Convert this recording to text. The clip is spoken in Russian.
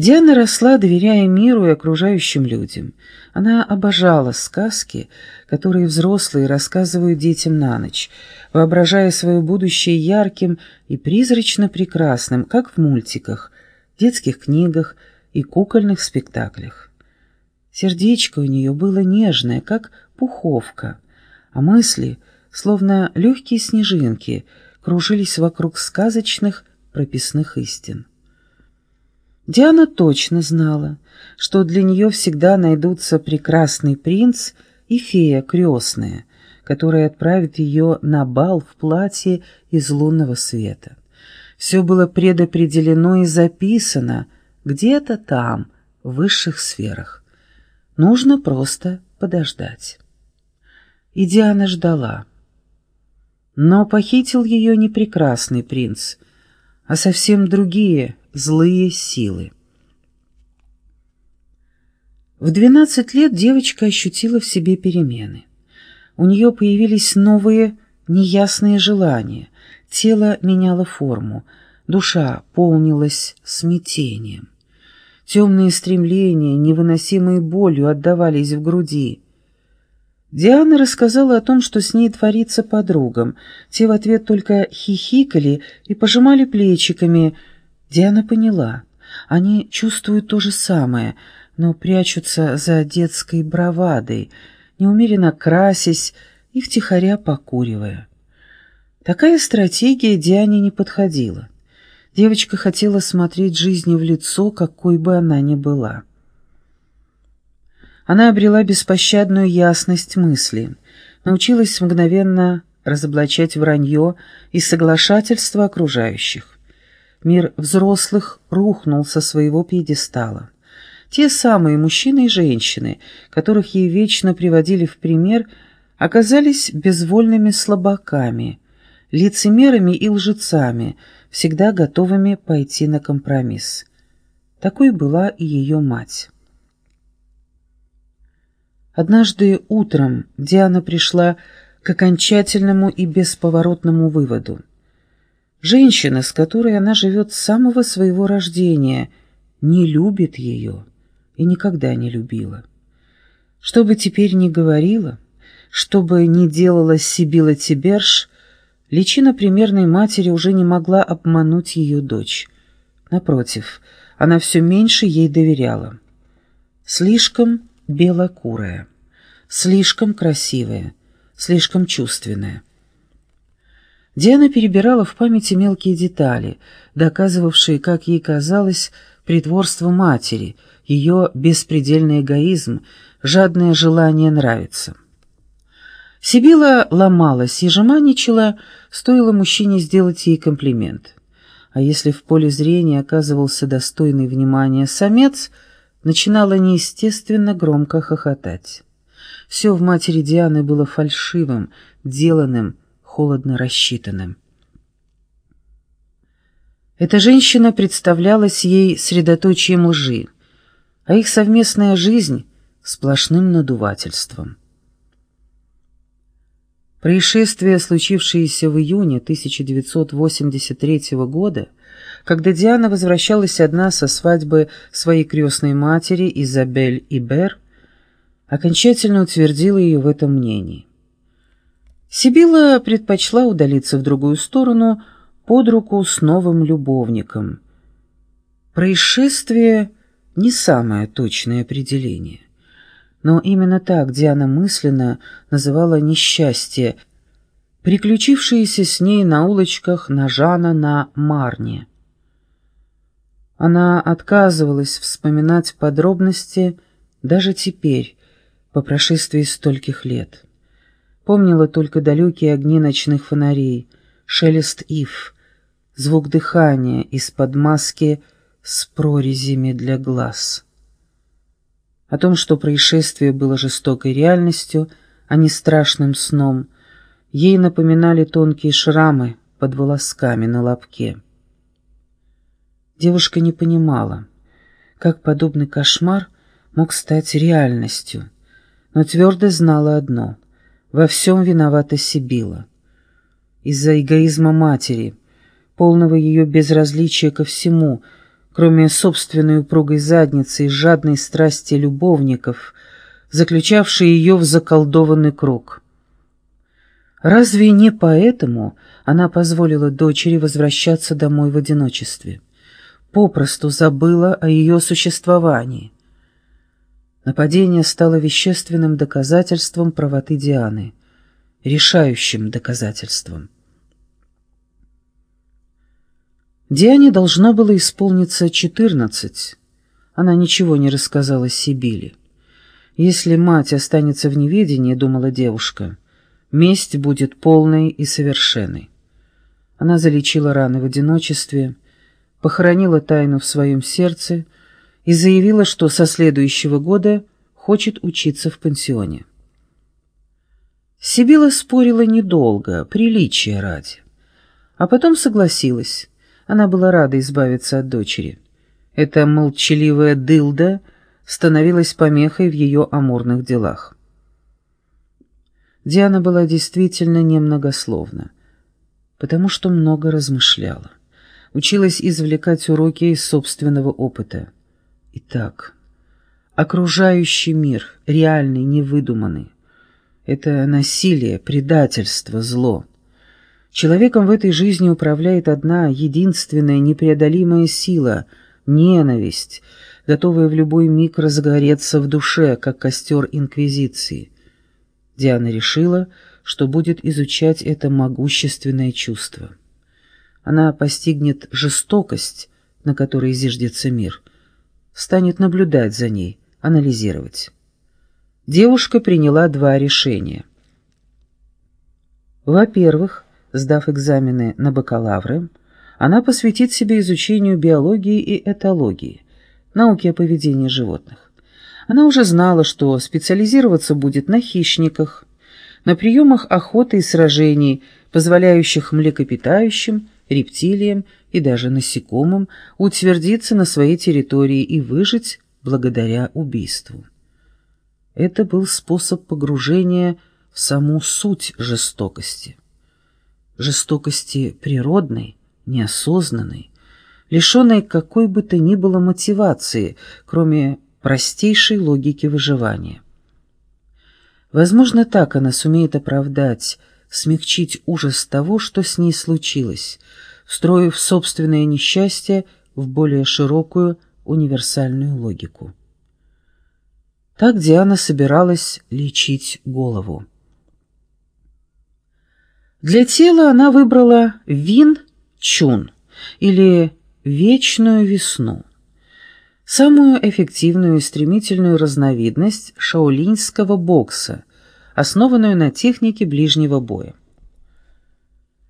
Диана росла, доверяя миру и окружающим людям. Она обожала сказки, которые взрослые рассказывают детям на ночь, воображая свое будущее ярким и призрачно прекрасным, как в мультиках, детских книгах и кукольных спектаклях. Сердечко у нее было нежное, как пуховка, а мысли, словно легкие снежинки, кружились вокруг сказочных прописных истин. Диана точно знала, что для нее всегда найдутся прекрасный принц и фея крестная, которая отправит ее на бал в платье из лунного света. Все было предопределено и записано где-то там, в высших сферах. Нужно просто подождать. И Диана ждала. Но похитил ее не прекрасный принц, а совсем другие злые силы. В двенадцать лет девочка ощутила в себе перемены. У нее появились новые неясные желания, тело меняло форму, душа полнилась смятением. Темные стремления, невыносимые болью отдавались в груди. Диана рассказала о том, что с ней творится подругам. Те в ответ только хихикали и пожимали плечиками – Диана поняла. Они чувствуют то же самое, но прячутся за детской бравадой, неумеренно красясь и втихаря покуривая. Такая стратегия Диане не подходила. Девочка хотела смотреть жизни в лицо, какой бы она ни была. Она обрела беспощадную ясность мысли, научилась мгновенно разоблачать вранье и соглашательство окружающих. Мир взрослых рухнул со своего пьедестала. Те самые мужчины и женщины, которых ей вечно приводили в пример, оказались безвольными слабаками, лицемерами и лжецами, всегда готовыми пойти на компромисс. Такой была и ее мать. Однажды утром Диана пришла к окончательному и бесповоротному выводу. Женщина, с которой она живет с самого своего рождения, не любит ее и никогда не любила. Что бы теперь ни говорила, что бы ни делала Сибила Тиберш, личина примерной матери уже не могла обмануть ее дочь. Напротив, она все меньше ей доверяла. Слишком белокурая, слишком красивая, слишком чувственная. Диана перебирала в памяти мелкие детали, доказывавшие, как ей казалось, притворство матери, ее беспредельный эгоизм, жадное желание нравиться. Сибила ломалась и жеманничала, стоило мужчине сделать ей комплимент. А если в поле зрения оказывался достойный внимания самец, начинала неестественно громко хохотать. Все в матери Дианы было фальшивым, деланным, холодно рассчитанным. Эта женщина представлялась ей средоточием лжи, а их совместная жизнь — сплошным надувательством. Происшествие, случившееся в июне 1983 года, когда Диана возвращалась одна со свадьбы своей крестной матери Изабель Ибер, окончательно утвердило ее в этом мнении. Сибила предпочла удалиться в другую сторону под руку с новым любовником. Происшествие — не самое точное определение. Но именно так Диана мысленно называла несчастье, приключившееся с ней на улочках Нажана на Марне. Она отказывалась вспоминать подробности даже теперь, по прошествии стольких лет. Помнила только далекие огни ночных фонарей, шелест ив, звук дыхания из-под маски с прорезями для глаз. О том, что происшествие было жестокой реальностью, а не страшным сном, ей напоминали тонкие шрамы под волосками на лобке. Девушка не понимала, как подобный кошмар мог стать реальностью, но твердо знала одно — во всем виновата Сибила. Из-за эгоизма матери, полного ее безразличия ко всему, кроме собственной упругой задницы и жадной страсти любовников, заключавшей ее в заколдованный круг. Разве не поэтому она позволила дочери возвращаться домой в одиночестве? Попросту забыла о ее существовании. Нападение стало вещественным доказательством правоты Дианы, решающим доказательством. Диане должно было исполниться четырнадцать. Она ничего не рассказала Сибили. Если мать останется в неведении, думала девушка, месть будет полной и совершенной. Она залечила раны в одиночестве, похоронила тайну в своем сердце и заявила, что со следующего года хочет учиться в пансионе. Сибила спорила недолго, приличия ради, а потом согласилась. Она была рада избавиться от дочери. Эта молчаливая дылда становилась помехой в ее амурных делах. Диана была действительно немногословна, потому что много размышляла. Училась извлекать уроки из собственного опыта. Итак, окружающий мир, реальный, невыдуманный, это насилие, предательство, зло — Человеком в этой жизни управляет одна единственная непреодолимая сила — ненависть, готовая в любой миг разгореться в душе, как костер Инквизиции. Диана решила, что будет изучать это могущественное чувство. Она постигнет жестокость, на которой зиждется мир, станет наблюдать за ней, анализировать. Девушка приняла два решения. Во-первых, Сдав экзамены на бакалавры, она посвятит себе изучению биологии и этологии, науки о поведении животных. Она уже знала, что специализироваться будет на хищниках, на приемах охоты и сражений, позволяющих млекопитающим, рептилиям и даже насекомым утвердиться на своей территории и выжить благодаря убийству. Это был способ погружения в саму суть жестокости жестокости природной, неосознанной, лишенной какой бы то ни было мотивации, кроме простейшей логики выживания. Возможно, так она сумеет оправдать, смягчить ужас того, что с ней случилось, встроив собственное несчастье в более широкую универсальную логику. Так Диана собиралась лечить голову. Для тела она выбрала вин-чун или вечную весну, самую эффективную и стремительную разновидность шаолиньского бокса, основанную на технике ближнего боя.